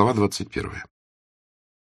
Глава двадцать первая.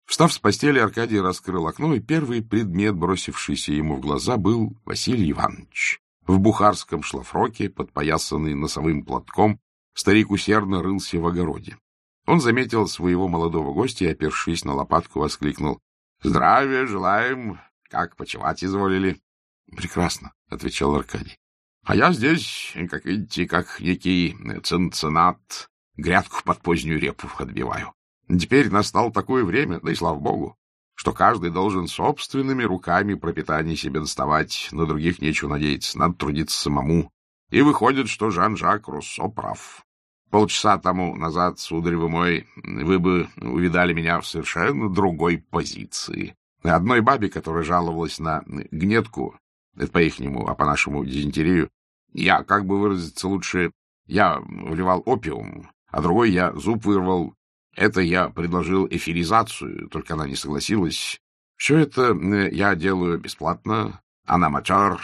Встав с постели, Аркадий раскрыл окно, и первый предмет, бросившийся ему в глаза, был Василий Иванович. В бухарском шлафроке, подпоясанный носовым платком, старик усердно рылся в огороде. Он заметил своего молодого гостя и, опершись на лопатку, воскликнул. — Здравия желаем! Как почевать изволили? — Прекрасно, — отвечал Аркадий. — А я здесь, как видите, как некий цинцинат, грядку под позднюю репу отбиваю. Теперь настало такое время, да и слава богу, что каждый должен собственными руками пропитание себе доставать, на других нечего надеяться, надо трудиться самому. И выходит, что Жан-Жак Руссо прав. Полчаса тому назад, сударь вы мой, вы бы увидали меня в совершенно другой позиции. Одной бабе, которая жаловалась на гнетку, это по-ихнему, а по-нашему дизентерию, я, как бы выразиться лучше, я вливал опиум, а другой я зуб вырвал. Это я предложил эфиризацию, только она не согласилась. Все это я делаю бесплатно, она матер,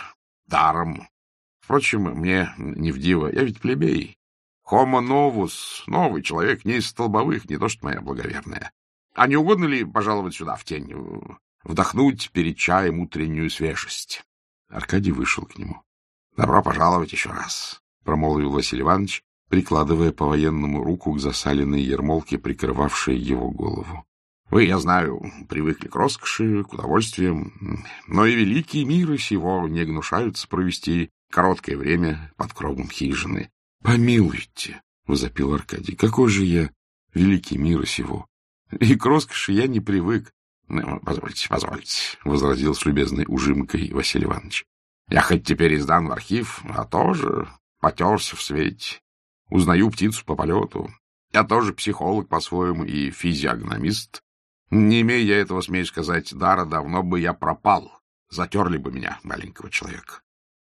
даром. Впрочем, мне не в диво, я ведь плебей. Homo novus, новый человек, не из столбовых, не то что моя благоверная. А не угодно ли пожаловать сюда, в тень, вдохнуть перед чаем утреннюю свежесть? Аркадий вышел к нему. — Добро пожаловать еще раз, — промолвил Василий Иванович, прикладывая по-военному руку к засаленной ермолке, прикрывавшей его голову. — Вы, я знаю, привыкли к роскоши, к удовольствиям, но и великие миры сего не гнушаются провести короткое время под кровом хижины. — Помилуйте, — возопил Аркадий, — какой же я великий мира сего? И к роскоши я не привык. Ну, — Позвольте, позвольте, — возразил с любезной ужимкой Василий Иванович. — Я хоть теперь издан в архив, а тоже потерся в свете. Узнаю птицу по полету. Я тоже психолог по-своему и физиогномист. Не имея я этого, смею сказать, дара, давно бы я пропал. Затерли бы меня, маленького человека.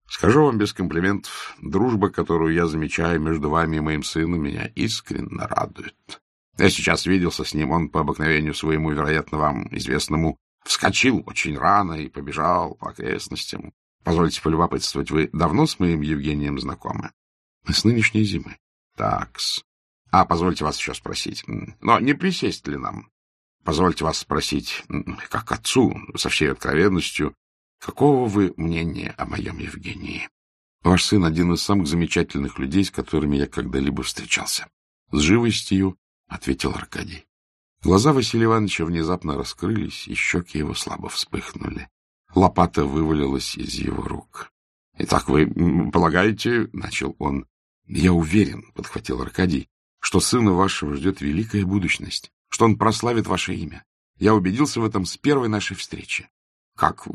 Скажу вам без комплиментов, дружба, которую я замечаю между вами и моим сыном, меня искренне радует. Я сейчас виделся с ним, он по обыкновению своему, вероятно, вам известному, вскочил очень рано и побежал по окрестностям. Позвольте полюбопытствовать, вы давно с моим Евгением знакомы? С нынешней зимы. Такс. А, позвольте вас еще спросить. Но не присесть ли нам? Позвольте вас спросить, как отцу, со всей откровенностью, Какого вы мнения о моем Евгении? Ваш сын один из самых замечательных людей, с которыми я когда-либо встречался. С живостью ответил Аркадий. Глаза Василия Ивановича внезапно раскрылись, и щеки его слабо вспыхнули. Лопата вывалилась из его рук. — Итак, вы полагаете, — начал он. — Я уверен, — подхватил Аркадий, — что сына вашего ждет великая будущность, что он прославит ваше имя. Я убедился в этом с первой нашей встречи. Как...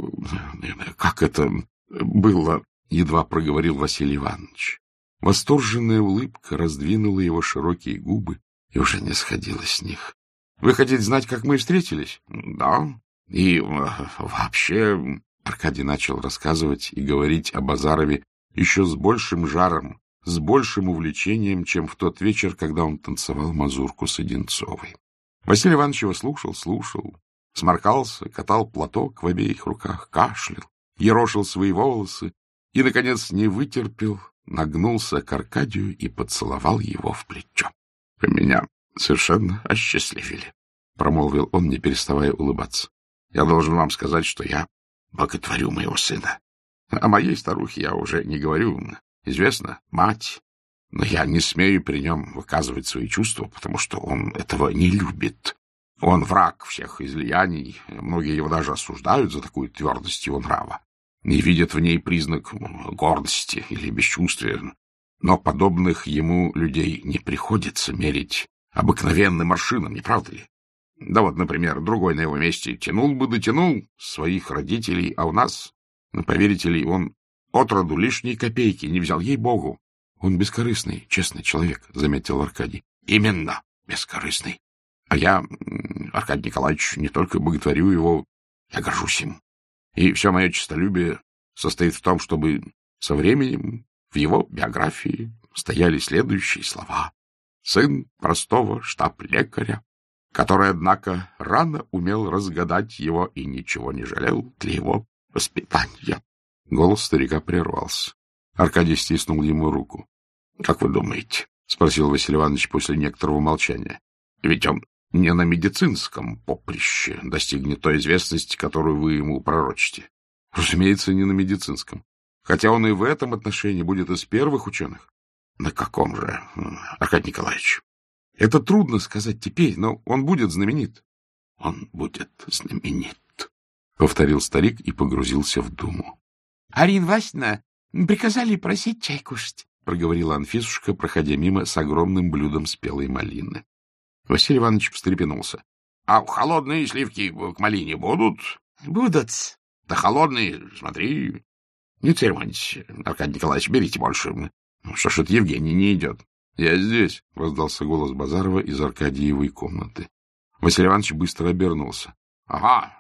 как это было? — едва проговорил Василий Иванович. Восторженная улыбка раздвинула его широкие губы и уже не сходила с них. — Вы хотите знать, как мы встретились? — Да. И вообще... Аркадий начал рассказывать и говорить о Базарове еще с большим жаром, с большим увлечением, чем в тот вечер, когда он танцевал мазурку с Одинцовой. Василий Иванович его слушал, слушал, сморкался, катал платок в обеих руках, кашлял, ерошил свои волосы и, наконец, не вытерпел, нагнулся к Аркадию и поцеловал его в плечо. — Вы меня совершенно осчастливили, — промолвил он, не переставая улыбаться. — Я должен вам сказать, что я боготворю моего сына. О моей старухе я уже не говорю. Известно, мать. Но я не смею при нем выказывать свои чувства, потому что он этого не любит. Он враг всех излияний, многие его даже осуждают за такую твердость его нрава и видят в ней признак гордости или бесчувствия. Но подобных ему людей не приходится мерить обыкновенным аршином, не правда ли? Да вот, например, другой на его месте тянул бы дотянул своих родителей, а у нас, ну, поверите ли, он отроду лишней копейки не взял, ей-богу. Он бескорыстный, честный человек, — заметил Аркадий. Именно бескорыстный. А я, Аркадий Николаевич, не только боготворю его, я горжусь им. И все мое честолюбие состоит в том, чтобы со временем в его биографии стояли следующие слова. Сын простого штаб-лекаря, который, однако, рано умел разгадать его и ничего не жалел для его воспитания. Голос старика прервался. Аркадий стиснул ему руку. — Как вы думаете? — спросил Василий Иванович после некоторого молчания. — Ведь он не на медицинском поприще достигнет той известности, которую вы ему пророчите. Разумеется, не на медицинском. Хотя он и в этом отношении будет из первых ученых. На каком же, Аркадий Николаевич? Это трудно сказать теперь, но он будет знаменит. Он будет знаменит, — повторил старик и погрузился в думу. — Арина Васина, приказали просить чай кушать, — проговорила Анфисушка, проходя мимо с огромным блюдом спелой малины. Василий Иванович встрепенулся. — А холодные сливки к малине будут? — Будут. — Да холодные, смотри. Не церемонитесь, Аркадий Николаевич, берите больше. Что ж это Евгений не идет? — Я здесь, — раздался голос Базарова из Аркадьевой комнаты. Василий Иванович быстро обернулся. — Ага,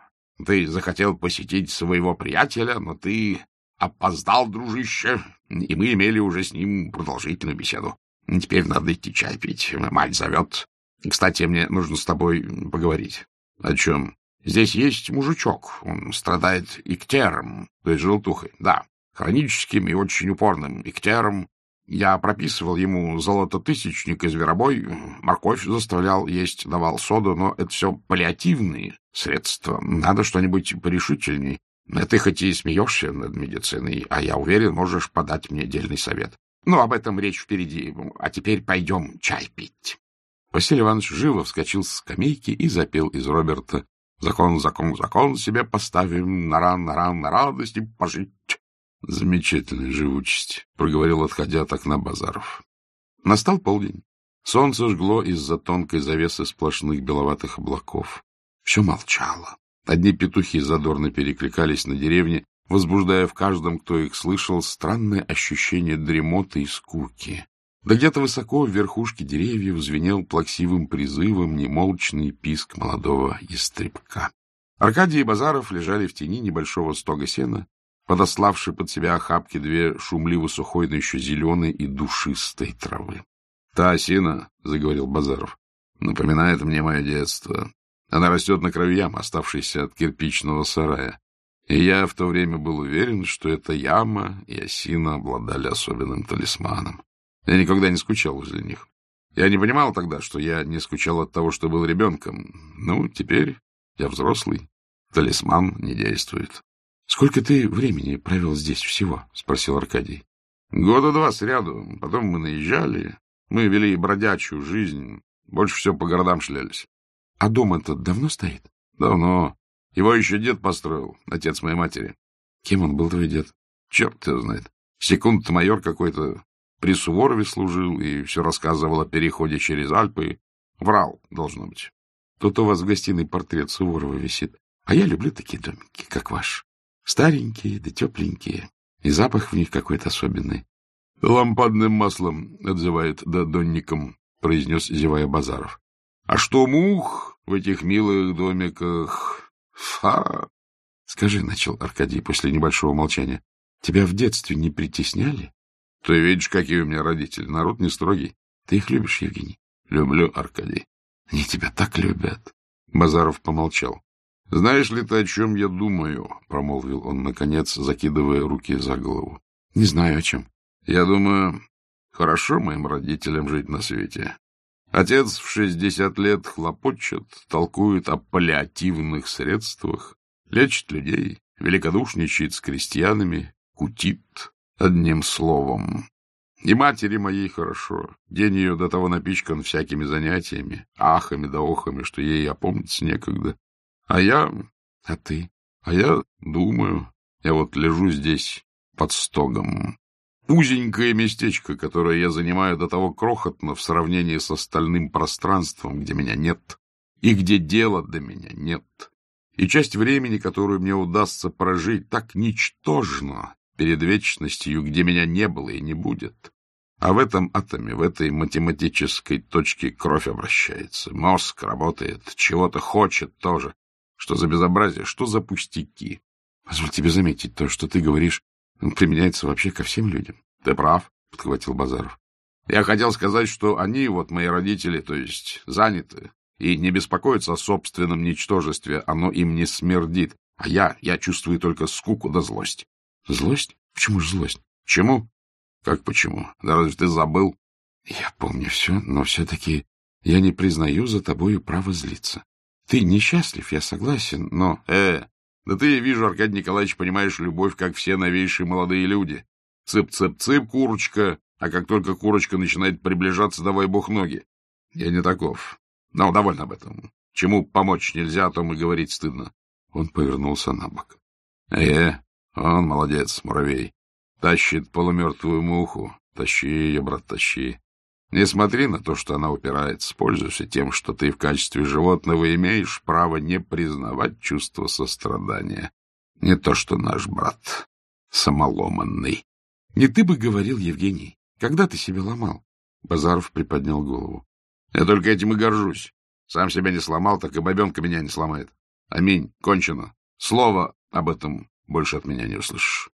ты захотел посетить своего приятеля, но ты опоздал, дружище, и мы имели уже с ним продолжительную беседу. Теперь надо идти чай пить, мать зовет. Кстати, мне нужно с тобой поговорить. — О чем? — Здесь есть мужичок, он страдает иктером, то есть желтухой, да, хроническим и очень упорным иктером, я прописывал ему золототысячник и зверобой, морковь заставлял есть, давал соду, но это все паллиативные средства. Надо что-нибудь порешительней. Ты хоть и смеешься над медициной, а я уверен, можешь подать мне дельный совет. Ну, об этом речь впереди. А теперь пойдем чай пить. Василий Иванович живо вскочил с скамейки и запел из Роберта «Закон, закон, закон себе поставим, на ран, на ран, на радости пожить». — Замечательная живучесть, — проговорил, отходя от окна Базаров. Настал полдень. Солнце жгло из-за тонкой завесы сплошных беловатых облаков. Все молчало. Одни петухи задорно перекликались на деревне, возбуждая в каждом, кто их слышал, странное ощущение дремоты и скуки. Да где-то высоко в верхушке деревьев звенел плаксивым призывом немолчный писк молодого ястребка. Аркадий и Базаров лежали в тени небольшого стога сена, подославший под себя охапки две шумливо-сухой, но еще зеленой и душистой травы. — Та осина, — заговорил Базаров, — напоминает мне мое детство. Она растет на краю ямы, оставшейся от кирпичного сарая. И я в то время был уверен, что эта яма и осина обладали особенным талисманом. Я никогда не скучал возле них. Я не понимал тогда, что я не скучал от того, что был ребенком. Ну, теперь я взрослый. Талисман не действует. — Сколько ты времени провел здесь всего? — спросил Аркадий. — Года два сряду. Потом мы наезжали. Мы вели бродячую жизнь. Больше всего по городам шлялись. — А дом этот давно стоит? — Давно. Его еще дед построил, отец моей матери. — Кем он был, твой дед? — Черт его знает. Секунд-майор какой-то. При Суворове служил и все рассказывал о переходе через Альпы. Врал, должно быть. Тут у вас в гостиной портрет Суворова висит. А я люблю такие домики, как ваш. Старенькие да тепленькие, и запах в них какой-то особенный. — Лампадным маслом отзывает да донником, — произнес, зевая Базаров. — А что мух в этих милых домиках? Фа! — Скажи, — начал Аркадий после небольшого молчания, — тебя в детстве не притесняли? — Ты видишь, какие у меня родители. Народ не строгий. Ты их любишь, Евгений? — Люблю, Аркадий. — Они тебя так любят. Базаров помолчал. — Знаешь ли ты, о чем я думаю? — промолвил он, наконец, закидывая руки за голову. — Не знаю, о чем. — Я думаю, хорошо моим родителям жить на свете. Отец в шестьдесят лет хлопочет, толкует о паллиативных средствах, лечит людей, великодушничает с крестьянами, кутит, одним словом. И матери моей хорошо. День ее до того напичкан всякими занятиями, ахами да охами, что ей опомниться некогда. А я... А ты? А я думаю. Я вот лежу здесь под стогом. Узенькое местечко, которое я занимаю до того крохотно в сравнении с остальным пространством, где меня нет, и где дела до меня нет. И часть времени, которую мне удастся прожить, так ничтожна перед вечностью, где меня не было и не будет. А в этом атоме, в этой математической точке кровь обращается, мозг работает, чего-то хочет тоже. Что за безобразие, что за пустяки? Позволь тебе заметить, то, что ты говоришь, применяется вообще ко всем людям. Ты прав, — подхватил Базаров. Я хотел сказать, что они, вот мои родители, то есть заняты, и не беспокоятся о собственном ничтожестве, оно им не смердит. А я, я чувствую только скуку да злость. Злость? Почему же злость? Чему? Как почему? Да разве ты забыл? Я помню все, но все-таки Я не признаю за тобою право злиться. Ты несчастлив, я согласен, но... Э, да ты, вижу, Аркадий Николаевич, понимаешь любовь, как все новейшие молодые люди. Цып-цып-цып, курочка, а как только курочка начинает приближаться, давай бог ноги. Я не таков. Но довольно об этом. Чему помочь нельзя, о том и говорить стыдно. Он повернулся на бок. Э, он молодец, муравей. Тащит полумертвую муху. Тащи ее, брат, тащи. Не смотри на то, что она упирается. Пользуйся тем, что ты в качестве животного имеешь право не признавать чувство сострадания. Не то, что наш брат, самоломанный. Не ты бы говорил, Евгений, когда ты себя ломал? Базаров приподнял голову. Я только этим и горжусь. Сам себя не сломал, так и бабенка меня не сломает. Аминь, кончено. Слово об этом больше от меня не услышишь.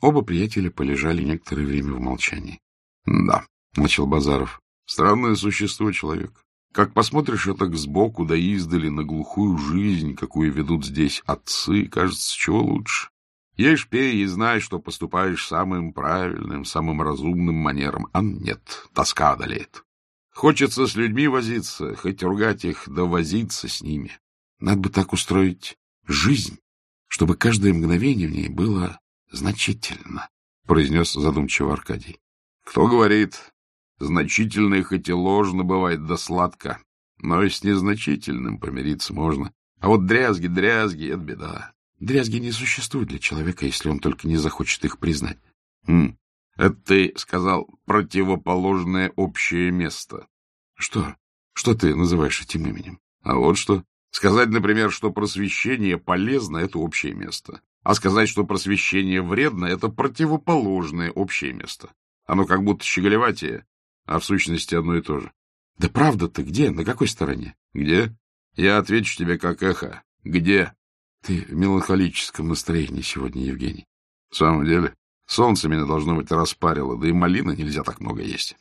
Оба приятеля полежали некоторое время в молчании. — Да, — начал Базаров. — Странное существо человек. Как посмотришь это сбоку да издали на глухую жизнь, какую ведут здесь отцы, кажется, чего лучше. Ешь, пей и знай, что поступаешь самым правильным, самым разумным манером. А нет, тоска одолеет. Хочется с людьми возиться, хоть ругать их, да возиться с ними. Надо бы так устроить жизнь, чтобы каждое мгновение в ней было значительно, — произнес задумчиво Аркадий. — Кто говорит? Значительное хоть и ложно бывает да сладко, но и с незначительным помириться можно. А вот дрязги, дрязги — это беда. Дрязги не существуют для человека, если он только не захочет их признать. Хм, это ты сказал противоположное общее место. Что? Что ты называешь этим именем? А вот что. Сказать, например, что просвещение полезно — это общее место. А сказать, что просвещение вредно — это противоположное общее место. Оно как будто щеголеватее, а в сущности одно и то же. Да правда-то где? На какой стороне? Где? Я отвечу тебе как эхо. Где? Ты в меланхолическом настроении сегодня, Евгений. В самом деле, солнце меня, должно быть, распарило, да и малина нельзя так много есть.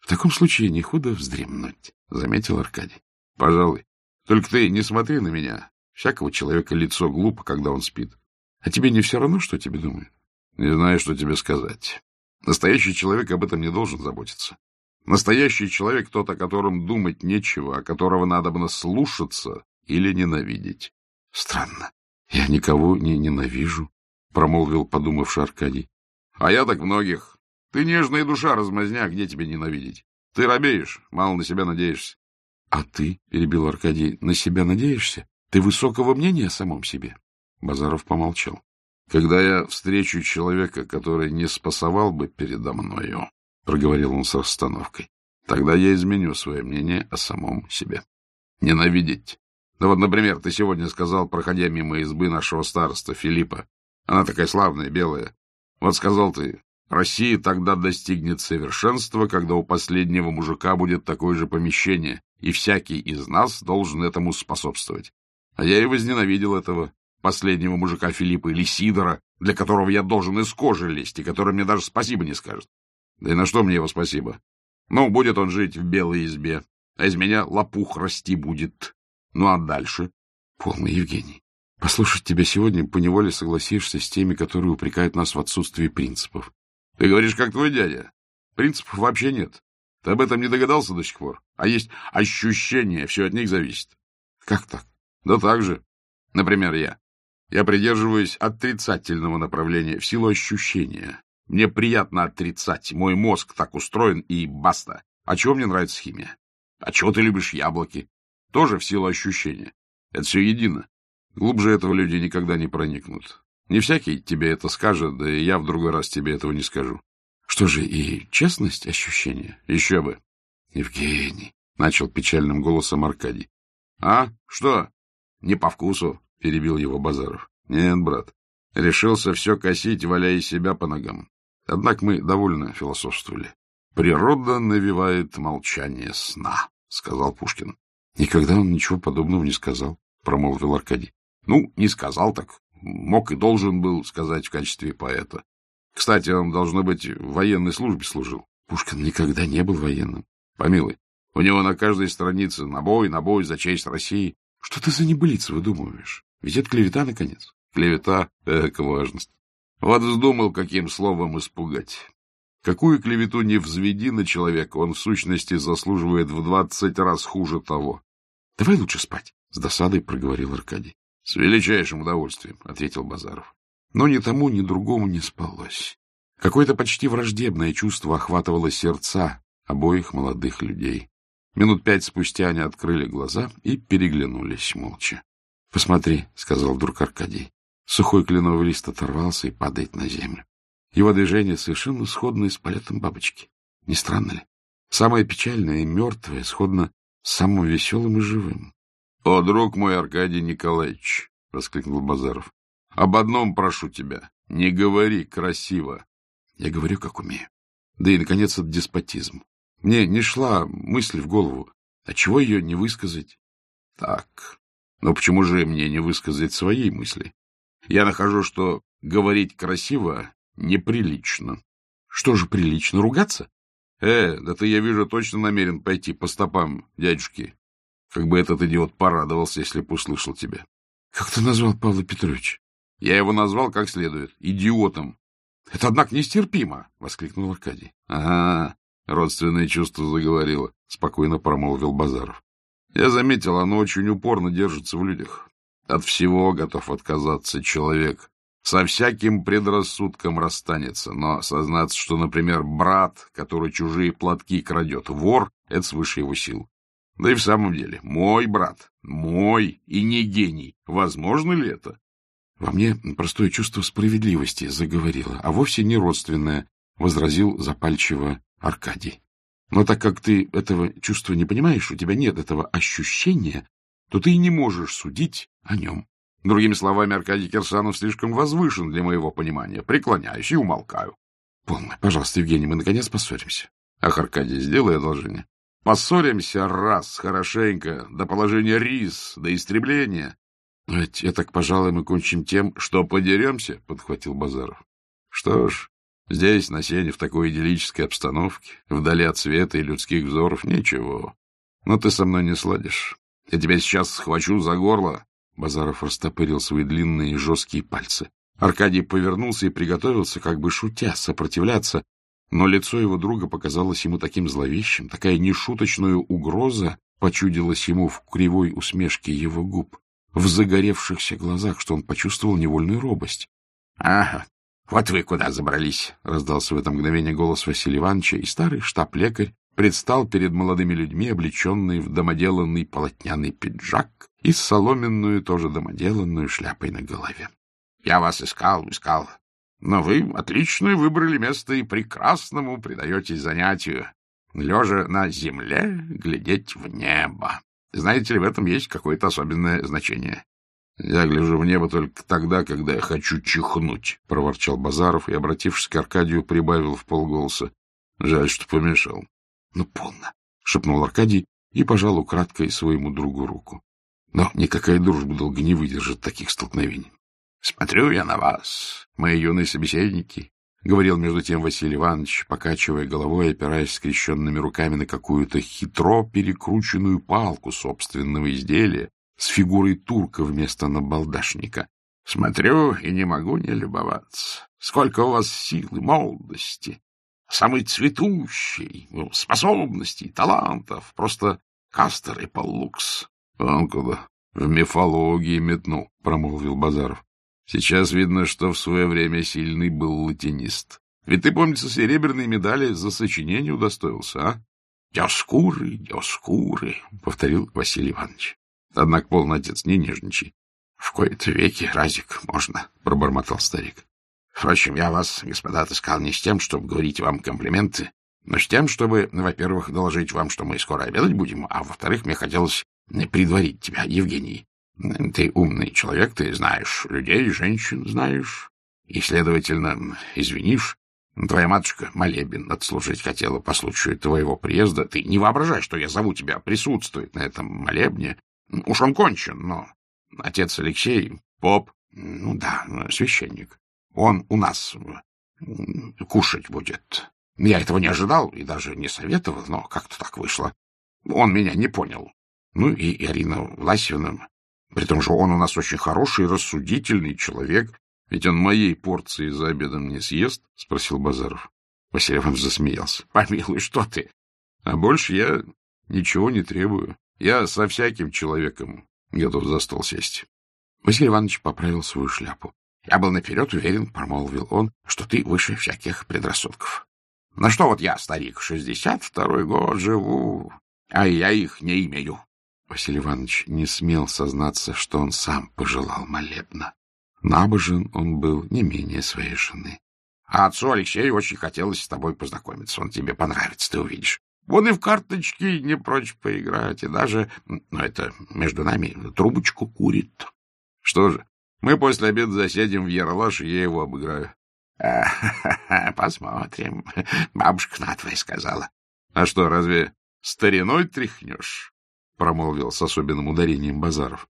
В таком случае не худо вздремнуть, — заметил Аркадий. — Пожалуй. Только ты не смотри на меня. Всякого человека лицо глупо, когда он спит. А тебе не все равно, что тебе думают? Не знаю, что тебе сказать. Настоящий человек об этом не должен заботиться. Настоящий человек тот, о котором думать нечего, о которого надо бы слушаться или ненавидеть. — Странно. Я никого не ненавижу, — промолвил подумавший Аркадий. — А я так многих. Ты нежная душа, размазня, где тебе ненавидеть? Ты робеешь, мало на себя надеешься. — А ты, — перебил Аркадий, — на себя надеешься? Ты высокого мнения о самом себе? Базаров помолчал. — Когда я встречу человека, который не спасовал бы передо мною, — проговорил он с расстановкой, — тогда я изменю свое мнение о самом себе. Ненавидеть да вот, например, ты сегодня сказал, проходя мимо избы нашего староста Филиппа. Она такая славная, белая. Вот сказал ты, Россия тогда достигнет совершенства, когда у последнего мужика будет такое же помещение, и всякий из нас должен этому способствовать. А я и возненавидел этого последнего мужика Филиппа или Сидора, для которого я должен из кожи лезть, и который мне даже спасибо не скажет. Да и на что мне его спасибо? Ну, будет он жить в белой избе, а из меня лопух расти будет. Ну, а дальше? Полный Евгений. Послушать тебя сегодня поневоле согласишься с теми, которые упрекают нас в отсутствии принципов. Ты говоришь, как твой дядя. Принципов вообще нет. Ты об этом не догадался до сих пор? А есть ощущения, все от них зависит. Как так? Да так же. Например, я. Я придерживаюсь отрицательного направления в силу ощущения. Мне приятно отрицать. Мой мозг так устроен, и баста. А чего мне нравится химия? А чего ты любишь яблоки? Тоже в силу ощущения. Это все едино. Глубже этого люди никогда не проникнут. Не всякий тебе это скажет, да и я в другой раз тебе этого не скажу. Что же, и честность ощущения? Еще бы. Евгений, — начал печальным голосом Аркадий. — А? Что? Не по вкусу, — перебил его Базаров. — Нет, брат. Решился все косить, валяя себя по ногам. Однако мы довольно философствовали. «Природа навевает молчание сна», — сказал Пушкин. Никогда он ничего подобного не сказал, — промолвил Аркадий. — Ну, не сказал так. Мог и должен был сказать в качестве поэта. Кстати, он, должно быть, в военной службе служил. Пушкин никогда не был военным. Помилуй, у него на каждой странице набой, набой за честь России. Что ты за небылицы выдумываешь? Ведь это клевета, наконец. Клевета — эка важность. Вот вздумал, каким словом испугать. Какую клевету не взведи на человека, он в сущности заслуживает в двадцать раз хуже того. — Давай лучше спать, — с досадой проговорил Аркадий. — С величайшим удовольствием, — ответил Базаров. Но ни тому, ни другому не спалось. Какое-то почти враждебное чувство охватывало сердца обоих молодых людей. Минут пять спустя они открыли глаза и переглянулись молча. — Посмотри, — сказал вдруг Аркадий. Сухой кленовый лист оторвался и падает на землю. Его движение совершенно сходно с полетом бабочки. Не странно ли? Самое печальное и мертвое сходно с самым веселым и живым. — О, друг мой Аркадий Николаевич! — воскликнул Базаров. — Об одном прошу тебя. Не говори красиво. Я говорю, как умею. Да и, наконец, это деспотизм. Мне не шла мысль в голову. А чего ее не высказать? Так. Но почему же мне не высказать своей мысли? Я нахожу, что говорить красиво неприлично. Что же прилично, ругаться? Э, да ты, я вижу, точно намерен пойти по стопам дядюшки. Как бы этот идиот порадовался, если б услышал тебя. Как ты назвал Павла Петровича? Я его назвал как следует. Идиотом. Это, однако, нестерпимо, — воскликнул Аркадий. — Ага, родственное чувство заговорило, — спокойно промолвил Базаров. Я заметил, оно очень упорно держится в людях. От всего готов отказаться человек, со всяким предрассудком расстанется, но сознаться, что, например, брат, который чужие платки крадет, вор, это свыше его сил. Да и в самом деле, мой брат, мой и не гений. Возможно ли это? Во мне простое чувство справедливости заговорило, а вовсе не родственное, — возразил запальчиво Аркадий. Но так как ты этого чувства не понимаешь, у тебя нет этого ощущения, то ты и не можешь судить о нем. Другими словами, Аркадий Кирсанов слишком возвышен для моего понимания. Преклоняюсь и умолкаю. Полно. Пожалуйста, Евгений, мы наконец поссоримся. Ах, Аркадий, сделай одолжение. Поссоримся раз, хорошенько, до положения рис, до истребления. Но ведь так, пожалуй, мы кончим тем, что подеремся, — подхватил Базаров. Что ж, здесь, на сене, в такой идиллической обстановке, вдали от света и людских взоров, ничего. Но ты со мной не сладишь. Я тебя сейчас схвачу за горло, Базаров растопырил свои длинные жесткие пальцы. Аркадий повернулся и приготовился, как бы шутя, сопротивляться, но лицо его друга показалось ему таким зловещим, такая нешуточная угроза почудилась ему в кривой усмешке его губ, в загоревшихся глазах, что он почувствовал невольную робость. — Ага, вот вы куда забрались! — раздался в это мгновение голос Василия Ивановича, и старый штаб-лекарь предстал перед молодыми людьми, облеченный в домоделанный полотняный пиджак и соломенную, тоже домоделанную шляпой на голове. — Я вас искал, искал. Но вы отлично выбрали место и прекрасному предаетесь занятию. Лежа на земле, глядеть в небо. Знаете ли, в этом есть какое-то особенное значение. — Я гляжу в небо только тогда, когда я хочу чихнуть, — проворчал Базаров и, обратившись к Аркадию, прибавил в полголоса. — Жаль, что помешал. — Ну, полно, — шепнул Аркадий и пожал украдкой своему другу руку. Но никакая дружба долго не выдержит таких столкновений. — Смотрю я на вас, мои юные собеседники, — говорил между тем Василий Иванович, покачивая головой, опираясь скрещенными руками на какую-то хитро перекрученную палку собственного изделия с фигурой турка вместо набалдашника. — Смотрю и не могу не любоваться. Сколько у вас силы, молодости! Самый цветущий, ну, способностей, талантов, просто кастер и поллукс. — Он куда? В мифологии метнул, — промолвил Базаров. Сейчас видно, что в свое время сильный был латинист. Ведь ты, помнится, серебряные медали за сочинение удостоился, а? — Диоскуры, диоскуры, — повторил Василий Иванович. — Однако, полный отец, не нежничай. — В кои-то веки, разик, можно, — пробормотал старик. Впрочем, я вас, господа, отыскал не с тем, чтобы говорить вам комплименты, но с тем, чтобы, во-первых, доложить вам, что мы скоро обедать будем, а во-вторых, мне хотелось предварить тебя, Евгений. Ты умный человек, ты знаешь людей, женщин знаешь, и, следовательно, извинишь. Твоя матушка молебен отслужить хотела по случаю твоего приезда. Ты не воображай, что я зову тебя присутствовать на этом молебне. Уж он кончен, но отец Алексей, поп, ну да, священник, он у нас кушать будет. Я этого не ожидал и даже не советовал, но как-то так вышло. Он меня не понял. Ну и Ирина Власьевна. При том же он у нас очень хороший, рассудительный человек. Ведь он моей порции за обедом не съест? — спросил Базаров. — Василий Иванович засмеялся. — Помилуй, что ты? А больше я ничего не требую. Я со всяким человеком готов за стол сесть. Василий Иванович поправил свою шляпу. — Я был наперед уверен, — промолвил он, — что ты выше всяких предрассудков. На что вот я, старик, шестьдесят второй год живу, а я их не имею. Василий Иванович не смел сознаться, что он сам пожелал молебна. Набожен он был не менее своей жены. А отцу Алексею очень хотелось с тобой познакомиться. Он тебе понравится, ты увидишь. Он и в карточки не прочь поиграть, и даже, ну, это между нами, трубочку курит. Что же, мы после обеда засядем в Яралаш, и я его обыграю. — Посмотрим. Бабушка на твоя сказала. — А что, разве стариной тряхнешь? — промолвил с особенным ударением Базаров.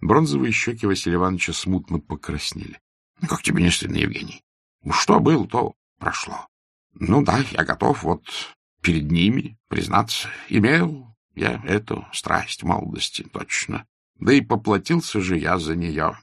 Бронзовые щеки Василия Ивановича смутно покраснели. — Как тебе не стыдно, Евгений? Что было, то прошло. Ну да, я готов вот перед ними признаться. Имел я эту страсть молодости, точно. Да и поплатился же я за нее.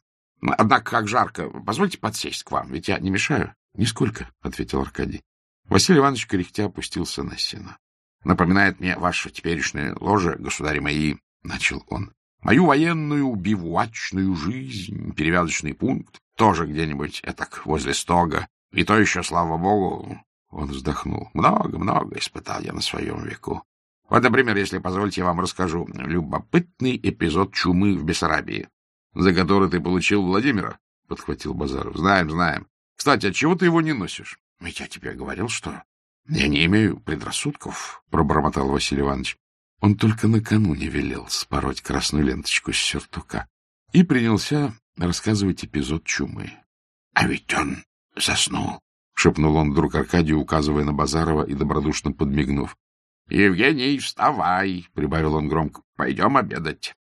Однако, как жарко. Позвольте подсесть к вам, ведь я не мешаю. — Нисколько, — ответил Аркадий. Василий Иванович кряхтя опустился на сено. — Напоминает мне ваше теперешнее ложе, государи мои, — начал он. — Мою военную бивуачную жизнь, перевязочный пункт, тоже где-нибудь этак возле стога. И то еще, слава богу, он вздохнул. Много-много испытал я на своем веку. Вот, например, если позвольте, я вам расскажу любопытный эпизод чумы в Бессарабии, за который ты получил Владимира, — подхватил Базаров. — Знаем, знаем. Кстати, отчего ты его не носишь? — Ведь я тебе говорил, что я не имею предрассудков, — пробормотал Василий Иванович. Он только накануне велел спороть красную ленточку с сюртука и принялся рассказывать эпизод чумы. — А ведь он заснул, — шепнул он вдруг Аркадию, указывая на Базарова и добродушно подмигнув. — Евгений, вставай, — прибавил он громко, — пойдем обедать.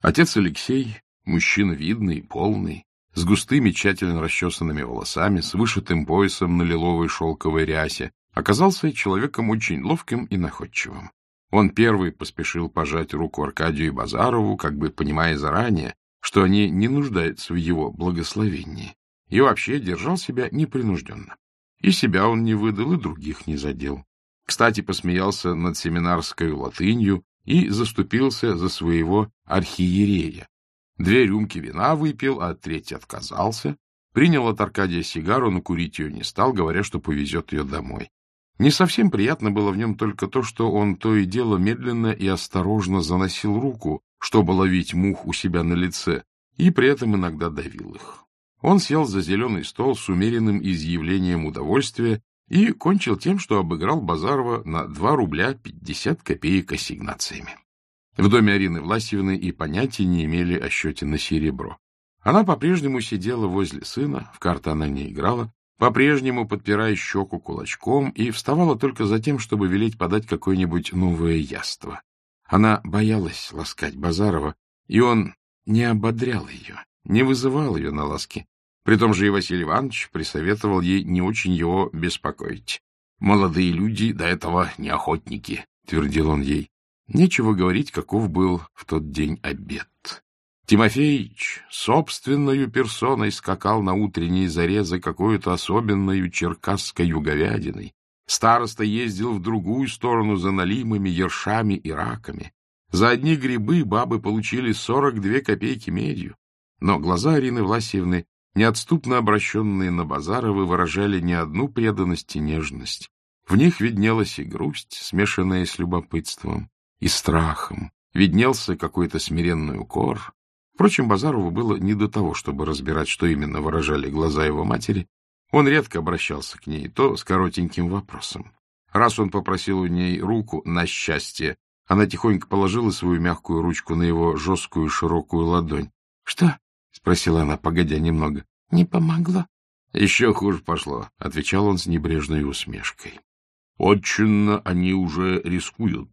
Отец Алексей, мужчина видный, полный, с густыми, тщательно расчесанными волосами, с вышитым поясом на лиловой шелковой рясе, оказался человеком очень ловким и находчивым. Он первый поспешил пожать руку Аркадию и Базарову, как бы понимая заранее, что они не нуждаются в его благословении, и вообще держал себя непринужденно. И себя он не выдал, и других не задел. Кстати, посмеялся над семинарской латынью и заступился за своего архиерея, Две рюмки вина выпил, а третий отказался. Принял от Аркадия сигару, но курить ее не стал, говоря, что повезет ее домой. Не совсем приятно было в нем только то, что он то и дело медленно и осторожно заносил руку, чтобы ловить мух у себя на лице, и при этом иногда давил их. Он сел за зеленый стол с умеренным изъявлением удовольствия и кончил тем, что обыграл Базарова на 2 рубля 50 копеек ассигнациями. В доме Арины Власьевны и понятия не имели о счете на серебро. Она по-прежнему сидела возле сына, в карты она не играла, по-прежнему подпирая щеку кулачком и вставала только за тем, чтобы велеть подать какое-нибудь новое яство. Она боялась ласкать Базарова, и он не ободрял ее, не вызывал ее на ласки. При том же и Василий Иванович присоветовал ей не очень его беспокоить. «Молодые люди до этого не охотники», — твердил он ей. Нечего говорить, каков был в тот день обед. Тимофеич собственною персоной скакал на утренней заре за какой-то особенной черкасской говядиной. Староста ездил в другую сторону за налимами, ершами и раками. За одни грибы бабы получили сорок две копейки медью. Но глаза Арины Власьевны, неотступно обращенные на Базарова, выражали не одну преданность и нежность. В них виднелась и грусть, смешанная с любопытством и страхом, виднелся какой-то смиренный укор. Впрочем, Базарову было не до того, чтобы разбирать, что именно выражали глаза его матери. Он редко обращался к ней, то с коротеньким вопросом. Раз он попросил у ней руку на счастье, она тихонько положила свою мягкую ручку на его жесткую широкую ладонь. — Что? — спросила она, погодя немного. — Не помогло? — Еще хуже пошло, — отвечал он с небрежной усмешкой. — Очень они уже рискуют,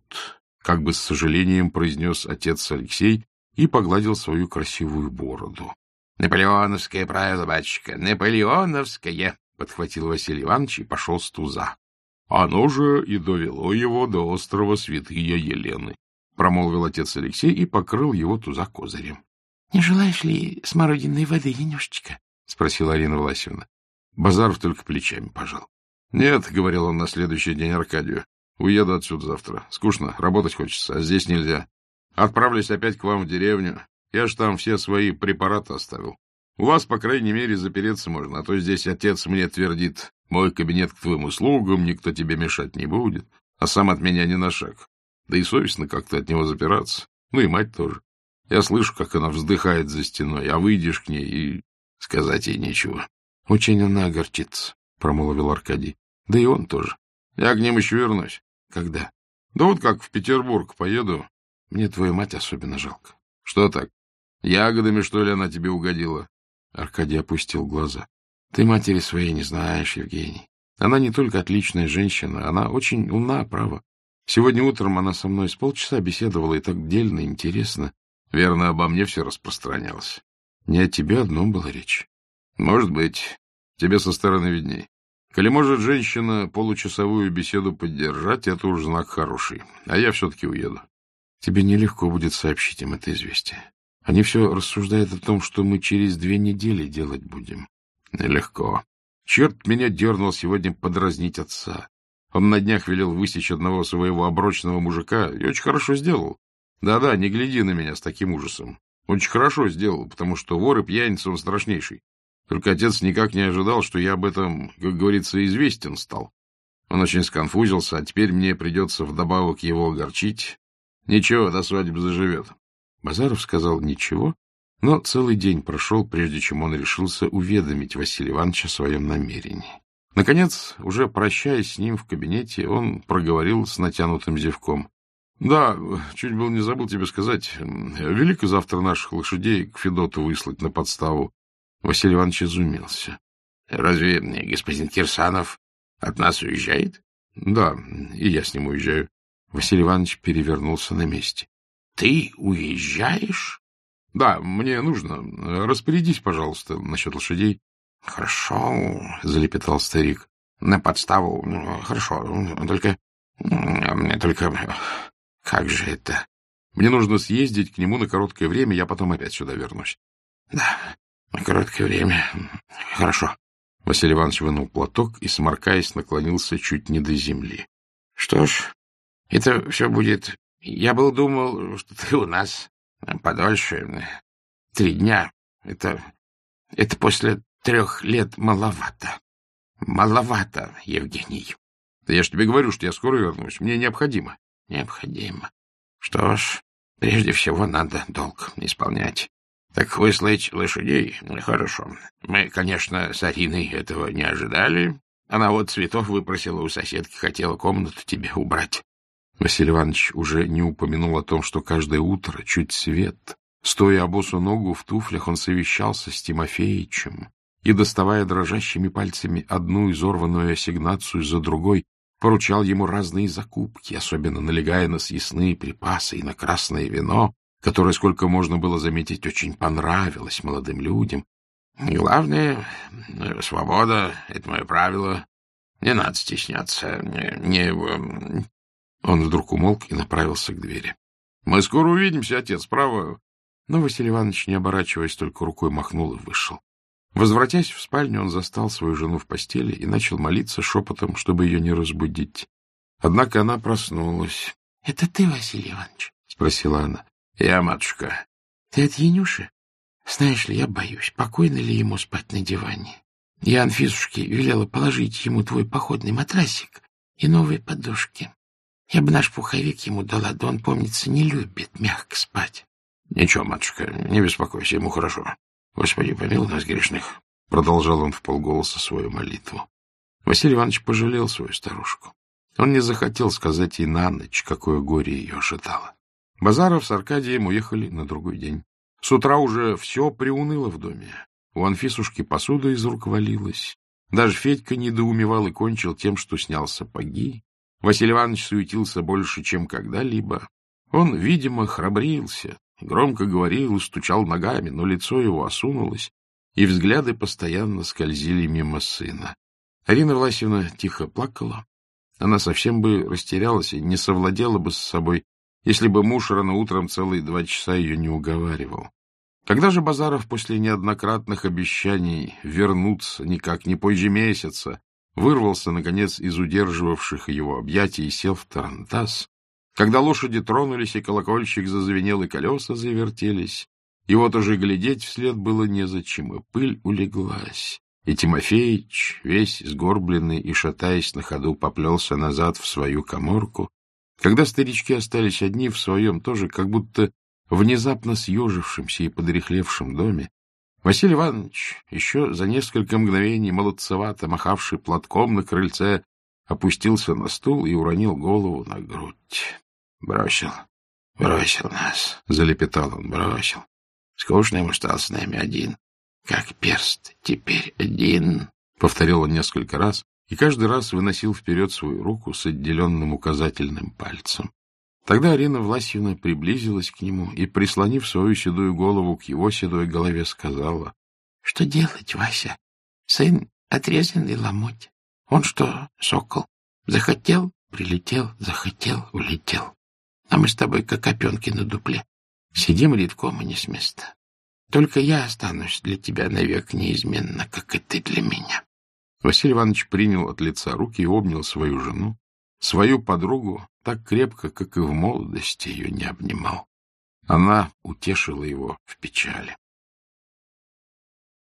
как бы с сожалением произнес отец Алексей и погладил свою красивую бороду. — Наполеоновское правило, батюшка, наполеоновское! — подхватил Василий Иванович и пошел с туза. — Оно же и довело его до острова Святые Елены, — промолвил отец Алексей и покрыл его туза козырем. — Не желаешь ли смородиной воды немножечко? — спросила Арина Власьевна. Базаров только плечами пожал. Нет, — говорил он на следующий день Аркадию, — уеду отсюда завтра. Скучно, работать хочется, а здесь нельзя. Отправлюсь опять к вам в деревню. Я ж там все свои препараты оставил. У вас, по крайней мере, запереться можно, а то здесь отец мне твердит, мой кабинет к твоим услугам, никто тебе мешать не будет, а сам от меня не на шаг. Да и совестно как-то от него запираться. Ну и мать тоже. Я слышу, как она вздыхает за стеной, а выйдешь к ней и сказать ей нечего. — Очень она огорчится, — промолвил Аркадий. — Да и он тоже. Я к ним еще вернусь. — Когда? — Да вот как в Петербург поеду. Мне твою мать особенно жалко. — Что так? Ягодами, что ли, она тебе угодила? Аркадий опустил глаза. — Ты матери своей не знаешь, Евгений. Она не только отличная женщина, она очень умна, право. Сегодня утром она со мной с полчаса беседовала, и так дельно, интересно. Верно, обо мне все распространялось. Не о тебе одном была речь. Может быть. Тебе со стороны видней. Коли может женщина получасовую беседу поддержать, это уж знак хороший. А я все-таки уеду. Тебе нелегко будет сообщить им это известие. Они все рассуждают о том, что мы через две недели делать будем. Нелегко. Черт меня дернул сегодня подразнить отца. Он на днях велел высечь одного своего оброчного мужика и очень хорошо сделал. Да-да, не гляди на меня с таким ужасом. Очень хорошо сделал, потому что вор и пьяница он страшнейший. Только отец никак не ожидал, что я об этом, как говорится, известен стал. Он очень сконфузился, а теперь мне придется вдобавок его огорчить. Ничего, до свадьбы заживет. Базаров сказал ничего, но целый день прошел, прежде чем он решился уведомить Василия Ивановича о своем намерении. Наконец, уже прощаясь с ним в кабинете, он проговорил с натянутым зевком. — Да, чуть был не забыл тебе сказать. Велико завтра наших лошадей к Федоту выслать на подставу. Василий Иванович изумился. — Разве господин Кирсанов от нас уезжает? — Да, и я с ним уезжаю. Василий Иванович перевернулся на месте. — Ты уезжаешь? — Да, мне нужно. Распорядись, пожалуйста, насчет лошадей. — Хорошо, — залепетал старик. — На подставу. Хорошо, только... Только... Как же это? Мне нужно съездить к нему на короткое время, я потом опять сюда вернусь. — Да, короткое время. Хорошо. Василий Иванович вынул платок и, сморкаясь, наклонился чуть не до земли. — Что ж, это все будет... Я был думал, что ты у нас подольше. Три дня. Это... Это после трех лет маловато. Маловато, Евгений. Да я ж тебе говорю, что я скоро вернусь. Мне необходимо. Необходимо. Что ж, прежде всего надо долг исполнять. Так выслать лошадей? Хорошо. Мы, конечно, с Ариной этого не ожидали. Она вот цветов выпросила у соседки, хотела комнату тебе убрать. Василий Иванович уже не упомянул о том, что каждое утро, чуть свет, стоя обосу ногу в туфлях, он совещался с Тимофеичем, и, доставая дрожащими пальцами одну изорванную ассигнацию за другой, поручал ему разные закупки, особенно налегая на съестные припасы и на красное вино, которое, сколько можно было заметить, очень понравилось молодым людям. Главное — свобода, это мое правило. Не надо стесняться. Не... Он вдруг умолк и направился к двери. — Мы скоро увидимся, отец, право. Но Василий Иванович, не оборачиваясь, только рукой махнул и вышел. Возвратясь в спальню, он застал свою жену в постели и начал молиться шепотом, чтобы ее не разбудить. Однако она проснулась. — Это ты, Василий Иванович? — спросила она. — Я, матушка. — Ты от Янюши? Знаешь ли, я боюсь, покойно ли ему спать на диване. Я Анфисушке велела положить ему твой походный матрасик и новые подушки. Я бы наш пуховик ему дала, да он, помнится, не любит мягко спать. — Ничего, матушка, не беспокойся, ему хорошо. Господи, помилуй нас грешных, — продолжал он в полголоса свою молитву. Василий Иванович пожалел свою старушку. Он не захотел сказать ей на ночь, какое горе ее ожидало. Базаров с Аркадием уехали на другой день. С утра уже все приуныло в доме. У Анфисушки посуда из рук валилась. Даже Федька недоумевал и кончил тем, что снял сапоги. Василий Иванович суетился больше, чем когда-либо. Он, видимо, храбрился, Громко говорил и стучал ногами, но лицо его осунулось, и взгляды постоянно скользили мимо сына. Арина Власьевна тихо плакала. Она совсем бы растерялась и не совладела бы с собой, если бы муж рано утром целые два часа ее не уговаривал. Когда же Базаров после неоднократных обещаний вернуться никак не позже месяца вырвался, наконец, из удерживавших его объятий и сел в тарантас, когда лошади тронулись, и колокольчик зазвенел, и колеса завертелись, и вот уже глядеть вслед было незачем, и пыль улеглась, и Тимофеич, весь сгорбленный и шатаясь на ходу, поплелся назад в свою коморку, когда старички остались одни в своем тоже как будто внезапно съежившемся и подрехлевшем доме, Василий Иванович, еще за несколько мгновений молодцевато махавший платком на крыльце, опустился на стул и уронил голову на грудь. — Бросил, бросил нас, — залепетал он, — бросил. Скучно ему стал с нами один. Как перст, теперь один, — повторил он несколько раз и каждый раз выносил вперед свою руку с отделенным указательным пальцем. Тогда Арина Власьевна приблизилась к нему и, прислонив свою седую голову к его седой голове, сказала, — Что делать, Вася? Сын отрезанный ломоть. Он что, сокол? Захотел — прилетел, захотел — улетел. А мы с тобой, как опенки на дупле, сидим редком и не с места. Только я останусь для тебя навек неизменно, как и ты для меня. Василий Иванович принял от лица руки и обнял свою жену, свою подругу, так крепко, как и в молодости ее не обнимал. Она утешила его в печали.